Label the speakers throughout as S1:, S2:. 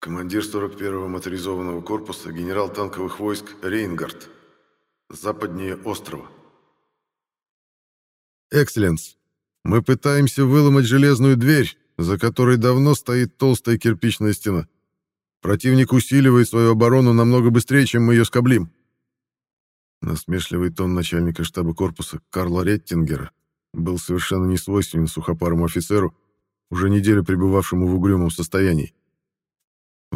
S1: Командир 41-го моторизованного корпуса, генерал танковых войск Рейнгард. Западнее острова.
S2: «Экселленс, мы пытаемся выломать железную дверь, за которой давно стоит толстая кирпичная стена. Противник усиливает свою оборону намного быстрее, чем мы ее скоблим». Насмешливый тон начальника штаба корпуса Карла Реттингера был совершенно не свойственен сухопарому офицеру, уже неделю пребывавшему в угрюмом состоянии.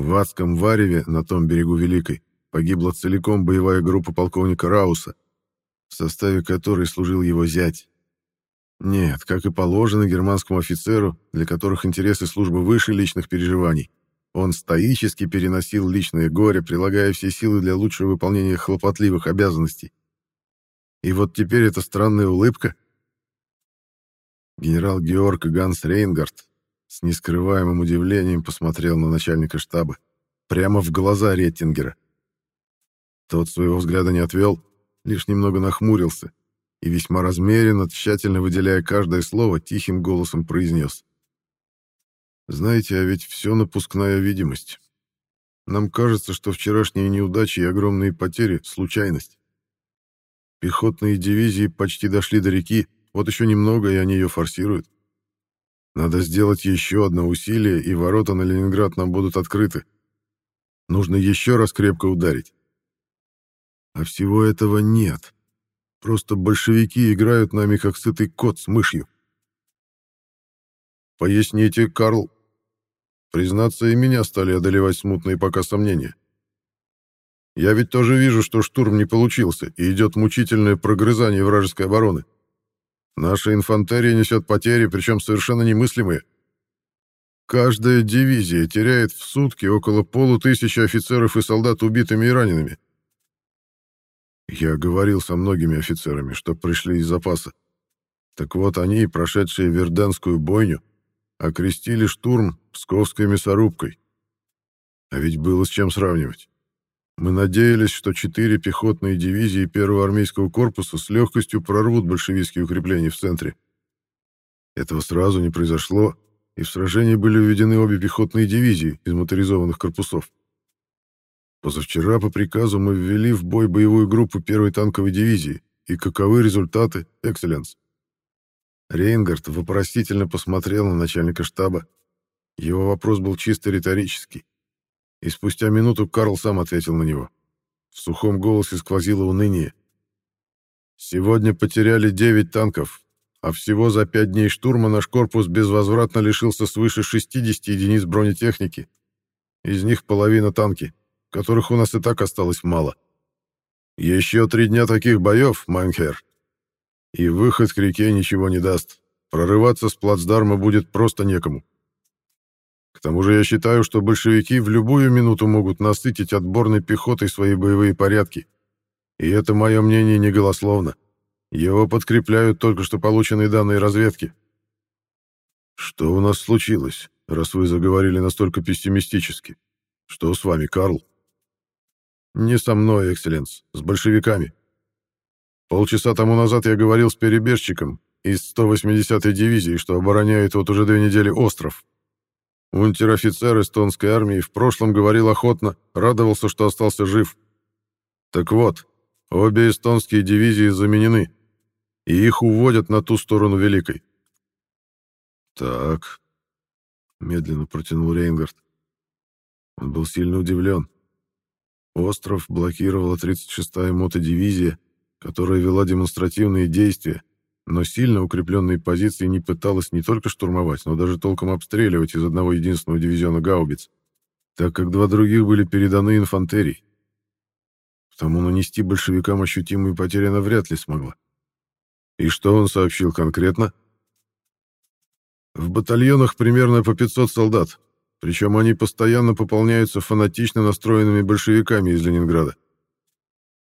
S2: В адском Вареве, на том берегу Великой, погибла целиком боевая группа полковника Рауса, в составе которой служил его зять. Нет, как и положено германскому офицеру, для которых интересы службы выше личных переживаний, он стоически переносил личное горе, прилагая все силы для лучшего выполнения хлопотливых обязанностей. И вот теперь эта странная улыбка. Генерал Георг Ганс Рейнгард с нескрываемым удивлением посмотрел на начальника штаба, прямо в глаза Реттингера. Тот своего взгляда не отвел, лишь немного нахмурился и весьма размеренно, тщательно выделяя каждое слово, тихим голосом произнес. «Знаете, а ведь все напускная видимость. Нам кажется, что вчерашние неудачи и огромные потери — случайность. Пехотные дивизии почти дошли до реки, вот еще немного, и они ее форсируют. Надо сделать еще одно усилие, и ворота на Ленинград нам будут открыты. Нужно еще раз крепко ударить. А всего этого нет. Просто большевики играют нами, как сытый кот с мышью. Поясните, Карл. Признаться, и меня стали одолевать смутные пока сомнения. Я ведь тоже вижу, что штурм не получился, и идет мучительное прогрызание вражеской обороны. Наша инфантерия несет потери, причем совершенно немыслимые. Каждая дивизия теряет в сутки около полутысячи офицеров и солдат убитыми и ранеными. Я говорил со многими офицерами, что пришли из запаса. Так вот они, прошедшие Верденскую бойню, окрестили штурм Псковской мясорубкой. А ведь было с чем сравнивать. Мы надеялись, что четыре пехотные дивизии первого армейского корпуса с легкостью прорвут большевистские укрепления в центре. Этого сразу не произошло, и в сражении были введены обе пехотные дивизии из моторизованных корпусов. Позавчера по приказу мы ввели в бой боевую группу первой танковой дивизии, и каковы результаты, экселленс? Рейнгард вопросительно посмотрел на начальника штаба. Его вопрос был чисто риторический. И спустя минуту Карл сам ответил на него. В сухом голосе сквозило уныние. «Сегодня потеряли 9 танков, а всего за 5 дней штурма наш корпус безвозвратно лишился свыше 60 единиц бронетехники. Из них половина танки, которых у нас и так осталось мало. Еще три дня таких боев, mein Herr, и выход к реке ничего не даст. Прорываться с плацдарма будет просто некому. К тому же я считаю, что большевики в любую минуту могут насытить отборной пехотой свои боевые порядки. И это мое мнение не голословно. Его подкрепляют только что полученные данные разведки. Что у нас случилось, раз вы заговорили настолько пессимистически? Что с вами, Карл? Не со мной, экселленс, с большевиками. Полчаса тому назад я говорил с перебежчиком из 180-й дивизии, что обороняет вот уже две недели остров. Унтер-офицер эстонской армии в прошлом говорил охотно, радовался, что остался жив. Так вот, обе эстонские дивизии заменены, и их уводят на ту сторону Великой. Так, медленно протянул Рейнгард. Он был сильно удивлен. Остров блокировала 36-я мотодивизия, которая вела демонстративные действия, но сильно укрепленные позиции не пыталась не только штурмовать, но даже толком обстреливать из одного единственного дивизиона гаубиц, так как два других были переданы инфантерии. Потому нанести большевикам ощутимые потери она вряд ли смогла. И что он сообщил конкретно? В батальонах примерно по 500 солдат, причем они постоянно пополняются фанатично настроенными большевиками из Ленинграда.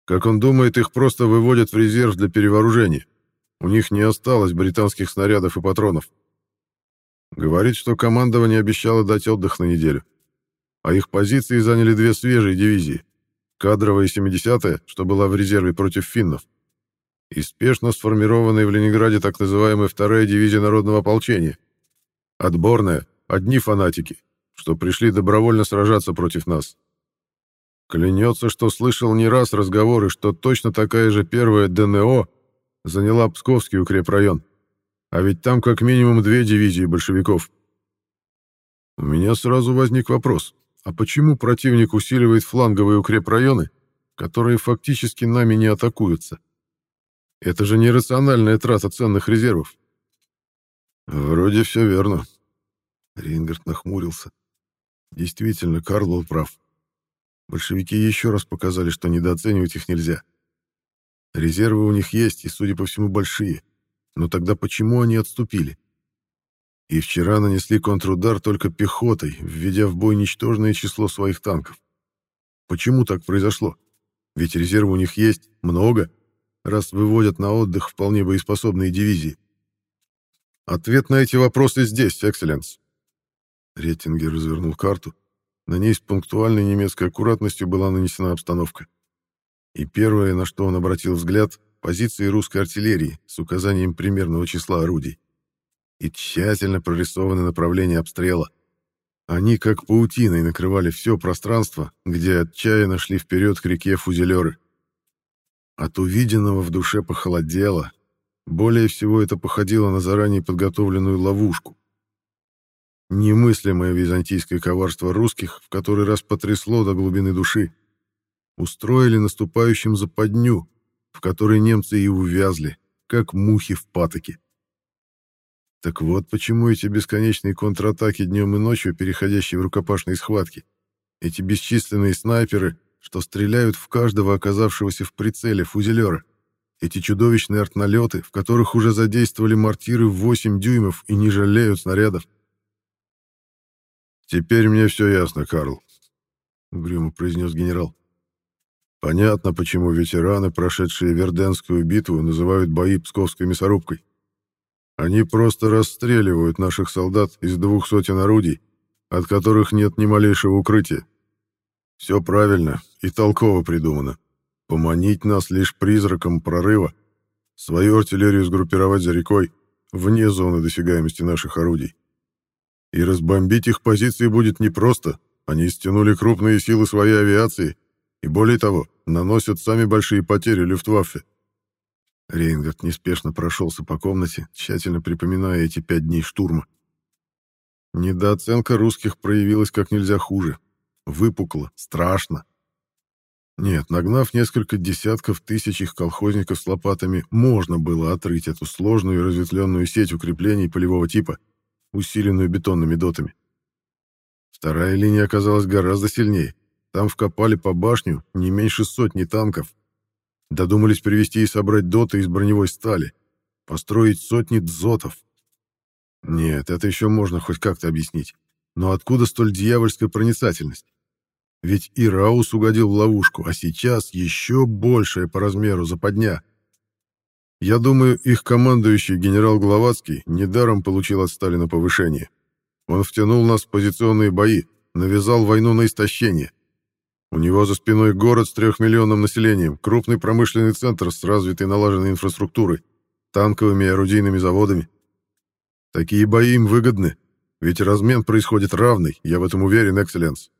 S2: Как он думает, их просто выводят в резерв для перевооружения. У них не осталось британских снарядов и патронов. Говорит, что командование обещало дать отдых на неделю. А их позиции заняли две свежие дивизии. Кадровая 70-я, что была в резерве против финнов, и спешно сформированная в Ленинграде так называемая вторая дивизия народного ополчения. Отборная, одни фанатики. что пришли добровольно сражаться против нас. Клянется, что слышал не раз разговоры, что точно такая же первая ДНО заняла Псковский укрепрайон. А ведь там как минимум две дивизии большевиков. У меня сразу возник вопрос, а почему противник усиливает фланговые укрепрайоны, которые фактически нами не атакуются? Это же нерациональная трата ценных резервов. Вроде все верно. Рейнгард нахмурился. Действительно, Карл был прав. Большевики еще раз показали, что недооценивать их нельзя. Резервы у них есть, и, судя по всему, большие. Но тогда почему они отступили? И вчера нанесли контрудар только пехотой, введя в бой ничтожное число своих танков. Почему так произошло? Ведь резервы у них есть много, раз выводят на отдых вполне боеспособные дивизии. Ответ на эти вопросы здесь, экселленс. Реттингер развернул карту. На ней с пунктуальной немецкой аккуратностью была нанесена обстановка. И первое, на что он обратил взгляд, позиции русской артиллерии с указанием примерного числа орудий. И тщательно прорисованы направления обстрела. Они как паутиной накрывали все пространство, где отчаянно шли вперед к реке фузелеры. От увиденного в душе похолодело. Более всего это походило на заранее подготовленную ловушку. Немыслимое византийское коварство русских в который раз потрясло до глубины души. Устроили наступающим западню, в которой немцы и увязли, как мухи в патоке. Так вот почему эти бесконечные контратаки днем и ночью, переходящие в рукопашные схватки, эти бесчисленные снайперы, что стреляют в каждого оказавшегося в прицеле фузелера, эти чудовищные артналеты, в которых уже задействовали мортиры в 8 дюймов и не жалеют снарядов. «Теперь мне все ясно, Карл», — угрюмо произнес генерал. «Понятно, почему ветераны, прошедшие Верденскую битву, называют бои Псковской мясорубкой. Они просто расстреливают наших солдат из двух сотен орудий, от которых нет ни малейшего укрытия. Все правильно и толково придумано. Поманить нас лишь призраком прорыва, свою артиллерию сгруппировать за рекой, вне зоны досягаемости наших орудий. И разбомбить их позиции будет непросто. Они стянули крупные силы своей авиации и, более того, наносят сами большие потери Люфтваффе. Рейнгард неспешно прошелся по комнате, тщательно припоминая эти пять дней штурма. Недооценка русских проявилась как нельзя хуже. Выпукло, страшно. Нет, нагнав несколько десятков тысяч их колхозников с лопатами, можно было отрыть эту сложную и разветвленную сеть укреплений полевого типа — усиленную бетонными дотами. Вторая линия оказалась гораздо сильнее. Там вкопали по башню не меньше сотни танков. Додумались привезти и собрать доты из броневой стали. Построить сотни дзотов. Нет, это еще можно хоть как-то объяснить. Но откуда столь дьявольская проницательность? Ведь и Раус угодил в ловушку, а сейчас еще большая по размеру западня — я думаю, их командующий генерал Гловацкий недаром получил от Сталина повышение. Он втянул нас в позиционные бои, навязал войну на истощение. У него за спиной город с трехмиллионным населением, крупный промышленный центр с развитой налаженной инфраструктурой, танковыми и орудийными заводами. Такие бои им выгодны, ведь размен происходит равный, я в этом уверен, экселленс.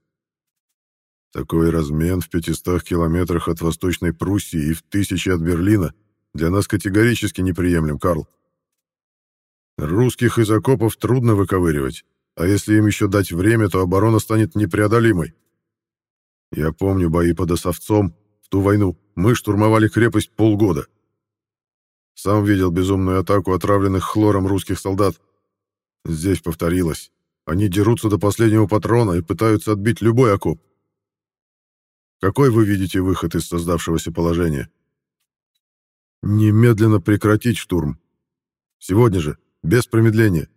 S2: Такой размен в 500 километрах от Восточной Пруссии и в тысячи от Берлина для нас категорически неприемлем, Карл. Русских из окопов трудно выковыривать, а если им еще дать время, то оборона станет непреодолимой. Я помню бои под Осовцом в ту войну. Мы штурмовали крепость полгода. Сам видел безумную атаку отравленных хлором русских солдат. Здесь повторилось. Они дерутся до последнего патрона и пытаются отбить любой окоп. Какой вы видите выход из создавшегося положения? Немедленно прекратить штурм. Сегодня же, без промедления.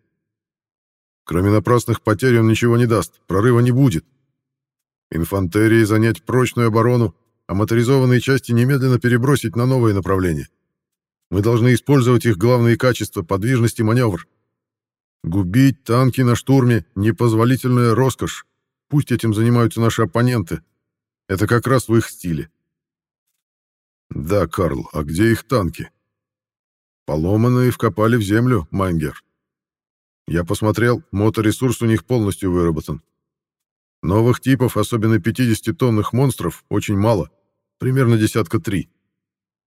S2: Кроме напрасных потерь он ничего не даст, прорыва не будет. Инфантерии занять прочную оборону, а моторизованные части немедленно перебросить на новые направления. Мы должны использовать их главные качества — подвижность и маневр. Губить танки на штурме — непозволительная роскошь. Пусть этим занимаются наши оппоненты. Это как раз в их стиле. Да, Карл, а где их танки? Поломанные вкопали в землю, Майнгер. Я посмотрел, моторесурс у них полностью выработан. Новых типов, особенно 50-тонных монстров, очень мало, примерно десятка три.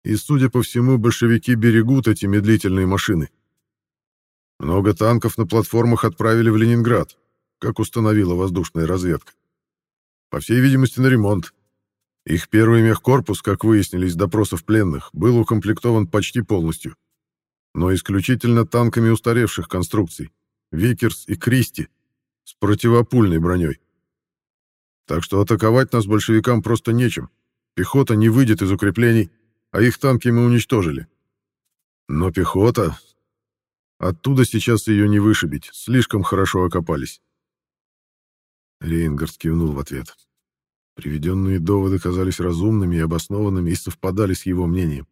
S2: И, судя по всему, большевики берегут эти медлительные машины. Много танков на платформах отправили в Ленинград, как установила воздушная разведка. По всей видимости, на ремонт. Их первый мехкорпус, как выяснили из допросов пленных, был укомплектован почти полностью. Но исключительно танками устаревших конструкций, Викерс и Кристи, с противопульной броней. Так что атаковать нас большевикам просто нечем. Пехота не выйдет из укреплений, а их танки мы уничтожили. Но пехота... Оттуда сейчас ее не вышибить, слишком хорошо окопались. Рейнгард кивнул в ответ. Приведенные доводы казались разумными и обоснованными и совпадали с его мнением.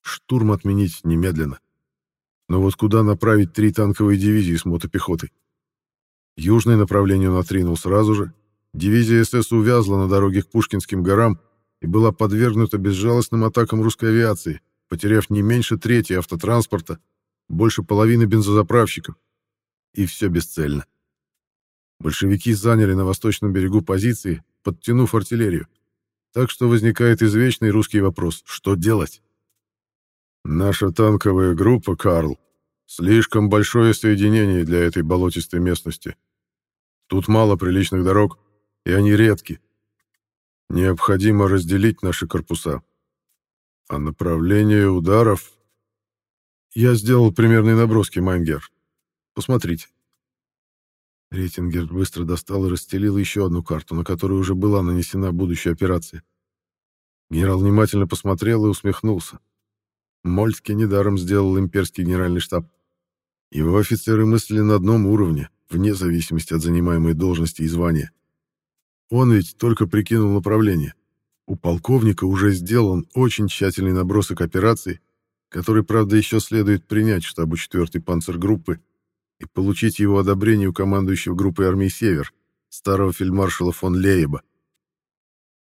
S2: Штурм отменить немедленно. Но вот куда направить три танковые дивизии с мотопехотой? Южное направление он отринул сразу же. Дивизия СС увязла на дороге к Пушкинским горам и была подвергнута безжалостным атакам русской авиации, потеряв не меньше трети автотранспорта, больше половины бензозаправщиков. И все бесцельно. Большевики заняли на восточном берегу позиции, подтянув артиллерию. Так что возникает извечный русский вопрос «что делать?». Наша танковая группа, Карл, слишком большое соединение для этой болотистой местности. Тут мало приличных дорог, и они редки. Необходимо разделить наши корпуса. А направление ударов... Я сделал примерные наброски, Майнгер. Посмотрите. Рейтингер быстро достал и расстелил еще одну карту, на которой уже была нанесена будущая операция. Генерал внимательно посмотрел и усмехнулся. Мольтке недаром сделал имперский генеральный штаб. Его офицеры мыслили на одном уровне, вне зависимости от занимаемой должности и звания. Он ведь только прикинул направление. У полковника уже сделан очень тщательный набросок операции, который, правда, еще следует принять штабу 4-й панцергруппы и получить его одобрение у командующего группой армий «Север», старого фельдмаршала фон Лейеба.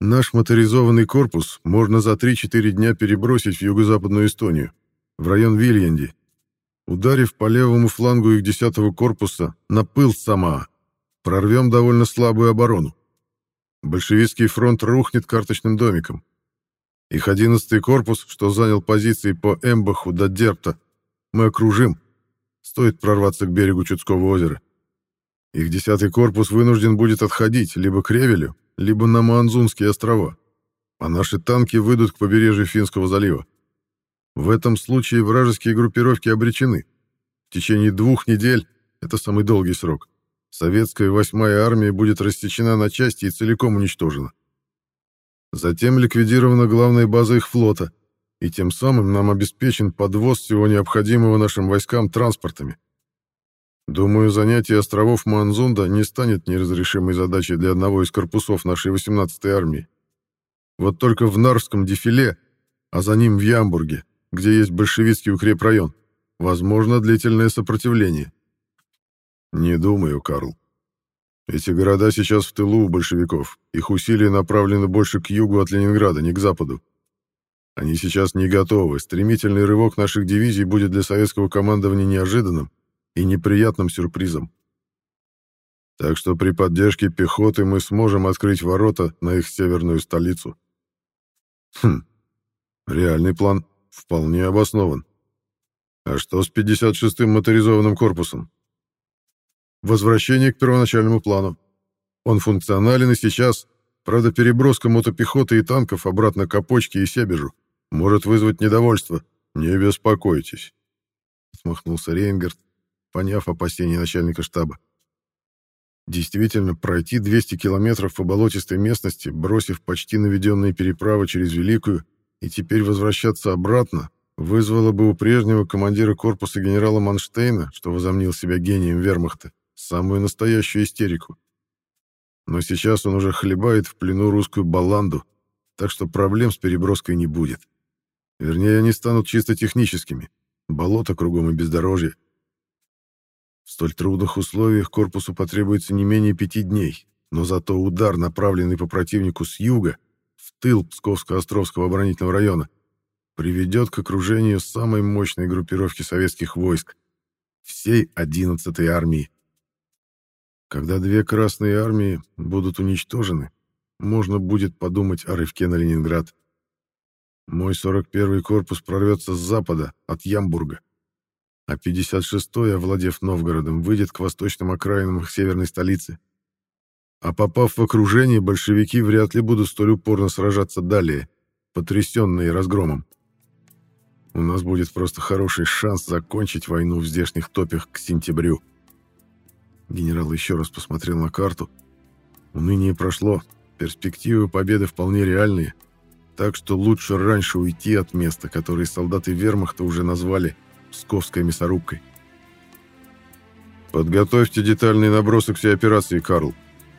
S2: Наш моторизованный корпус можно за 3-4 дня перебросить в юго-западную Эстонию, в район Вильянди, ударив по левому флангу их 10-го корпуса на пыл Самаа. Прорвем довольно слабую оборону. Большевистский фронт рухнет карточным домиком. Их 11-й корпус, что занял позиции по Эмбаху до Дерпта, мы окружим, Стоит прорваться к берегу Чудского озера. Их десятый корпус вынужден будет отходить либо к Ревелю, либо на Маанзунские острова, а наши танки выйдут к побережью Финского залива. В этом случае вражеские группировки обречены. В течение двух недель, это самый долгий срок, советская восьмая армия будет рассечена на части и целиком уничтожена. Затем ликвидирована главная база их флота, и тем самым нам обеспечен подвоз всего необходимого нашим войскам транспортами. Думаю, занятие островов Манзунда не станет неразрешимой задачей для одного из корпусов нашей 18-й армии. Вот только в Нарвском дефиле, а за ним в Ямбурге, где есть большевистский укрепрайон, возможно длительное сопротивление. Не думаю, Карл. Эти города сейчас в тылу у большевиков. Их усилия направлены больше к югу от Ленинграда, не к западу. Они сейчас не готовы. Стремительный рывок наших дивизий будет для советского командования неожиданным и неприятным сюрпризом. Так что при поддержке пехоты мы сможем открыть ворота на их северную столицу. Хм, реальный план вполне обоснован. А что с 56-м моторизованным корпусом? Возвращение к первоначальному плану. Он функционален и сейчас, правда, переброска мотопехоты и танков обратно к Опочке и Себежу может вызвать недовольство. Не беспокойтесь. Смахнулся Рейнгард, поняв опасения начальника штаба. Действительно, пройти 200 километров по болотистой местности, бросив почти наведенные переправы через Великую, и теперь возвращаться обратно, вызвало бы у прежнего командира корпуса генерала Манштейна, что возомнил себя гением вермахта, самую настоящую истерику. Но сейчас он уже хлебает в плену русскую баланду, так что проблем с переброской не будет. Вернее, они станут чисто техническими. Болото кругом и бездорожье. В столь трудных условиях корпусу потребуется не менее пяти дней, но зато удар, направленный по противнику с юга, в тыл Псковско-Островского оборонительного района, приведет к окружению самой мощной группировки советских войск, всей 11-й армии. Когда две Красные армии будут уничтожены, можно будет подумать о рывке на Ленинград. Мой 41-й корпус прорвется с запада, от Ямбурга, а 56-й, овладев Новгородом, выйдет к восточным окраинам их северной столицы. А попав в окружение, большевики вряд ли будут столь упорно сражаться далее, потрясенные разгромом. У нас будет просто хороший шанс закончить войну в здешних топях к сентябрю. Генерал еще раз посмотрел на карту. Уныние прошло, перспективы победы вполне реальные, так что лучше раньше уйти от места, которое солдаты вермахта уже назвали «Псковской мясорубкой». «Подготовьте детальный набросок всей операции, Карл,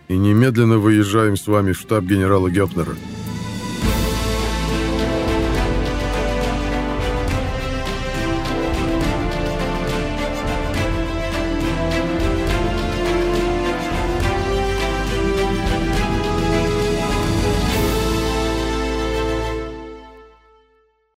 S2: и немедленно выезжаем с вами в штаб генерала Гёпнера».